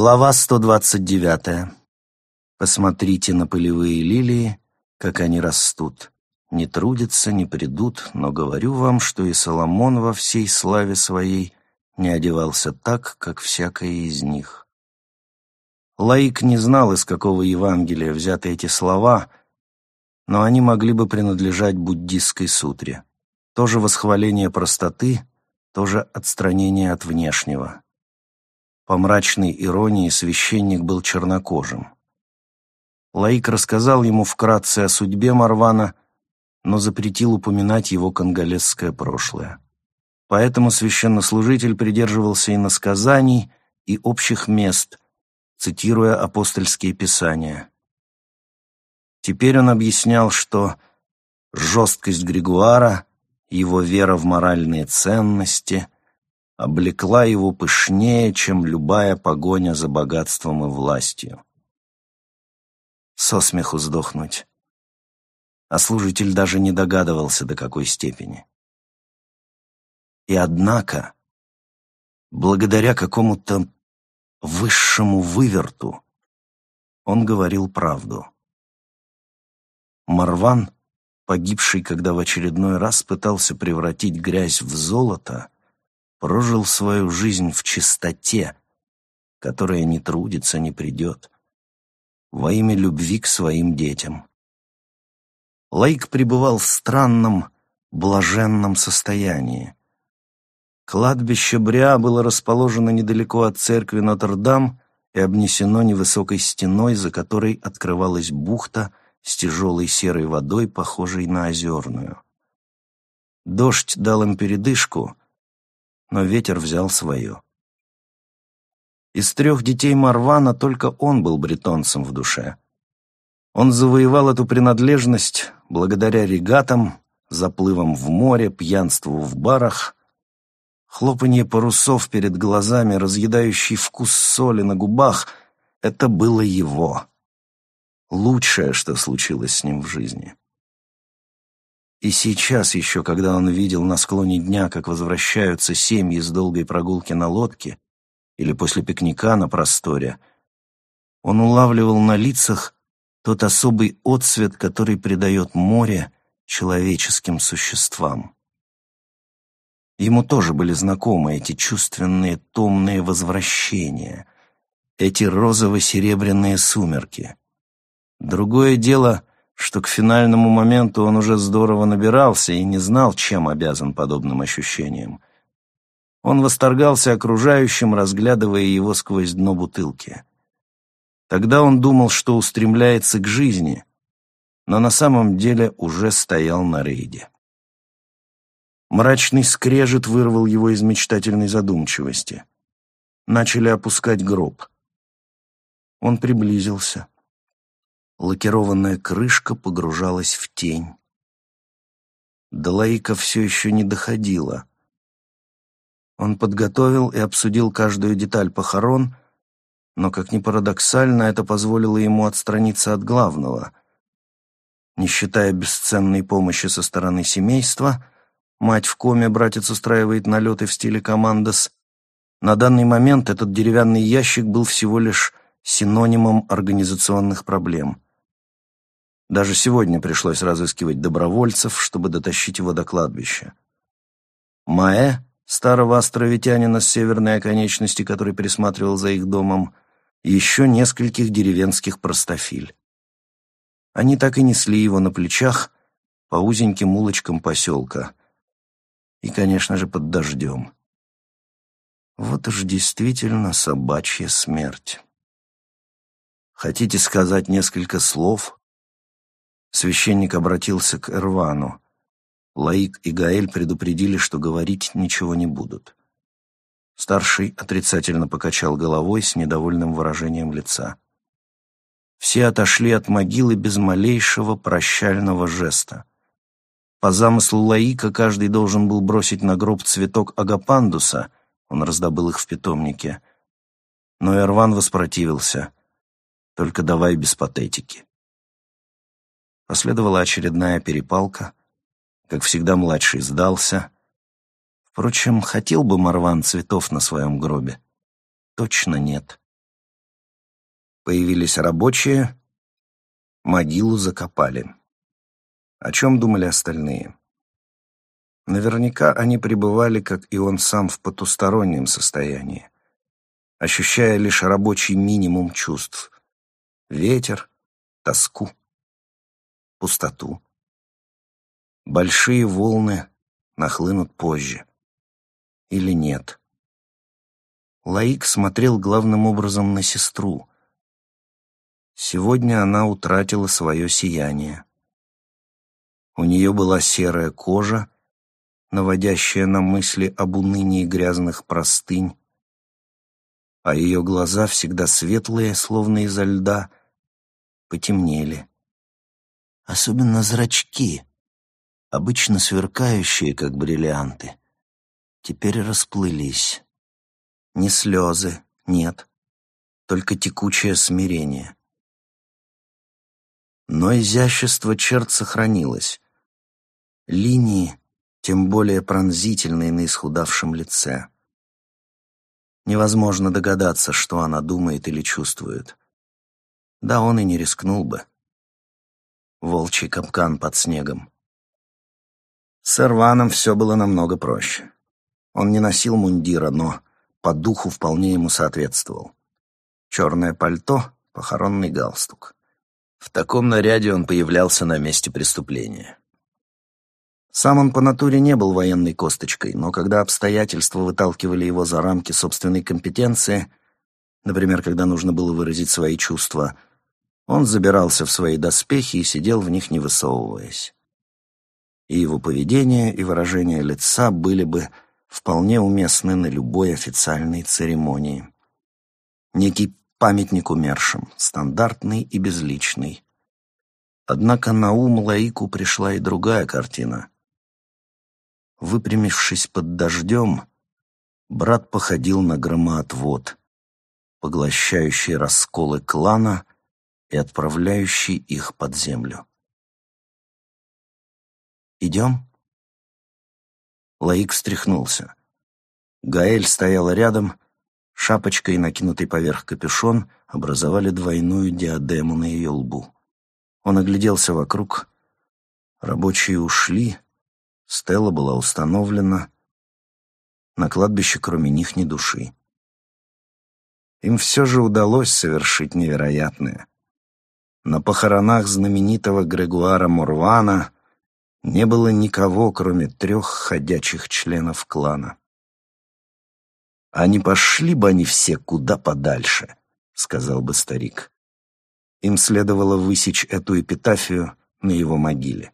Глава 129. Посмотрите на полевые лилии, как они растут. Не трудятся, не придут, но говорю вам, что и Соломон во всей славе своей не одевался так, как всякая из них. Лаик не знал, из какого Евангелия взяты эти слова, но они могли бы принадлежать буддистской сутре. Тоже восхваление простоты, тоже отстранение от внешнего. По мрачной иронии священник был чернокожим. Лаик рассказал ему вкратце о судьбе Марвана, но запретил упоминать его конголезское прошлое. Поэтому священнослужитель придерживался иносказаний и общих мест, цитируя апостольские писания. Теперь он объяснял, что жесткость Григуара, его вера в моральные ценности — облекла его пышнее, чем любая погоня за богатством и властью. Со смеху сдохнуть. А служитель даже не догадывался, до какой степени. И однако, благодаря какому-то высшему выверту, он говорил правду. Марван, погибший, когда в очередной раз пытался превратить грязь в золото, прожил свою жизнь в чистоте, которая не трудится, не придет, во имя любви к своим детям. Лайк пребывал в странном, блаженном состоянии. Кладбище Бриа было расположено недалеко от церкви Нотр-Дам и обнесено невысокой стеной, за которой открывалась бухта с тяжелой серой водой, похожей на озерную. Дождь дал им передышку — но ветер взял свое. Из трех детей Марвана только он был бретонцем в душе. Он завоевал эту принадлежность благодаря регатам, заплывам в море, пьянству в барах, хлопанье парусов перед глазами, разъедающий вкус соли на губах — это было его. Лучшее, что случилось с ним в жизни. И сейчас еще, когда он видел на склоне дня, как возвращаются семьи с долгой прогулки на лодке или после пикника на просторе, он улавливал на лицах тот особый отсвет, который придает море человеческим существам. Ему тоже были знакомы эти чувственные томные возвращения, эти розово-серебряные сумерки. Другое дело — что к финальному моменту он уже здорово набирался и не знал, чем обязан подобным ощущениям. Он восторгался окружающим, разглядывая его сквозь дно бутылки. Тогда он думал, что устремляется к жизни, но на самом деле уже стоял на рейде. Мрачный скрежет вырвал его из мечтательной задумчивости. Начали опускать гроб. Он приблизился. Лакированная крышка погружалась в тень. До Лаика все еще не доходило. Он подготовил и обсудил каждую деталь похорон, но, как ни парадоксально, это позволило ему отстраниться от главного. Не считая бесценной помощи со стороны семейства, мать в коме, братец устраивает налеты в стиле командос, на данный момент этот деревянный ящик был всего лишь синонимом организационных проблем — даже сегодня пришлось разыскивать добровольцев, чтобы дотащить его до кладбища. Маэ, старого островитянина с северной оконечности, который присматривал за их домом, и еще нескольких деревенских простофиль. Они так и несли его на плечах по узеньким улочкам поселка. И, конечно же, под дождем. Вот уж действительно собачья смерть. Хотите сказать несколько слов Священник обратился к Эрвану. Лаик и Гаэль предупредили, что говорить ничего не будут. Старший отрицательно покачал головой с недовольным выражением лица. Все отошли от могилы без малейшего прощального жеста. По замыслу Лаика каждый должен был бросить на гроб цветок агапандуса, он раздобыл их в питомнике. Но Эрван воспротивился. «Только давай без патетики». Последовала очередная перепалка. Как всегда, младший сдался. Впрочем, хотел бы Марван цветов на своем гробе? Точно нет. Появились рабочие, могилу закопали. О чем думали остальные? Наверняка они пребывали, как и он сам, в потустороннем состоянии, ощущая лишь рабочий минимум чувств. Ветер, тоску, пустоту. Большие волны нахлынут позже. Или нет. Лаик смотрел главным образом на сестру. Сегодня она утратила свое сияние. У нее была серая кожа, наводящая на мысли об унынии грязных простынь, а ее глаза, всегда светлые, словно изо льда, потемнели. Особенно зрачки, обычно сверкающие, как бриллианты, теперь расплылись. Не слезы, нет, только текучее смирение. Но изящество черт сохранилось. Линии, тем более пронзительные на исхудавшем лице. Невозможно догадаться, что она думает или чувствует. Да он и не рискнул бы. Волчий капкан под снегом. С Ирваном все было намного проще. Он не носил мундира, но по духу вполне ему соответствовал. Черное пальто, похоронный галстук. В таком наряде он появлялся на месте преступления. Сам он по натуре не был военной косточкой, но когда обстоятельства выталкивали его за рамки собственной компетенции, например, когда нужно было выразить свои чувства, он забирался в свои доспехи и сидел в них, не высовываясь и его поведение и выражение лица были бы вполне уместны на любой официальной церемонии. Некий памятник умершим, стандартный и безличный. Однако на ум Лаику пришла и другая картина. Выпрямившись под дождем, брат походил на громоотвод, поглощающий расколы клана и отправляющий их под землю. «Идем?» Лаик встряхнулся. Гаэль стояла рядом, шапочка и накинутый поверх капюшон образовали двойную диадему на ее лбу. Он огляделся вокруг. Рабочие ушли, стела была установлена. На кладбище кроме них ни души. Им все же удалось совершить невероятное. На похоронах знаменитого Грегуара Мурвана не было никого, кроме трех ходячих членов клана. «А не пошли бы они все куда подальше», — сказал бы старик. Им следовало высечь эту эпитафию на его могиле.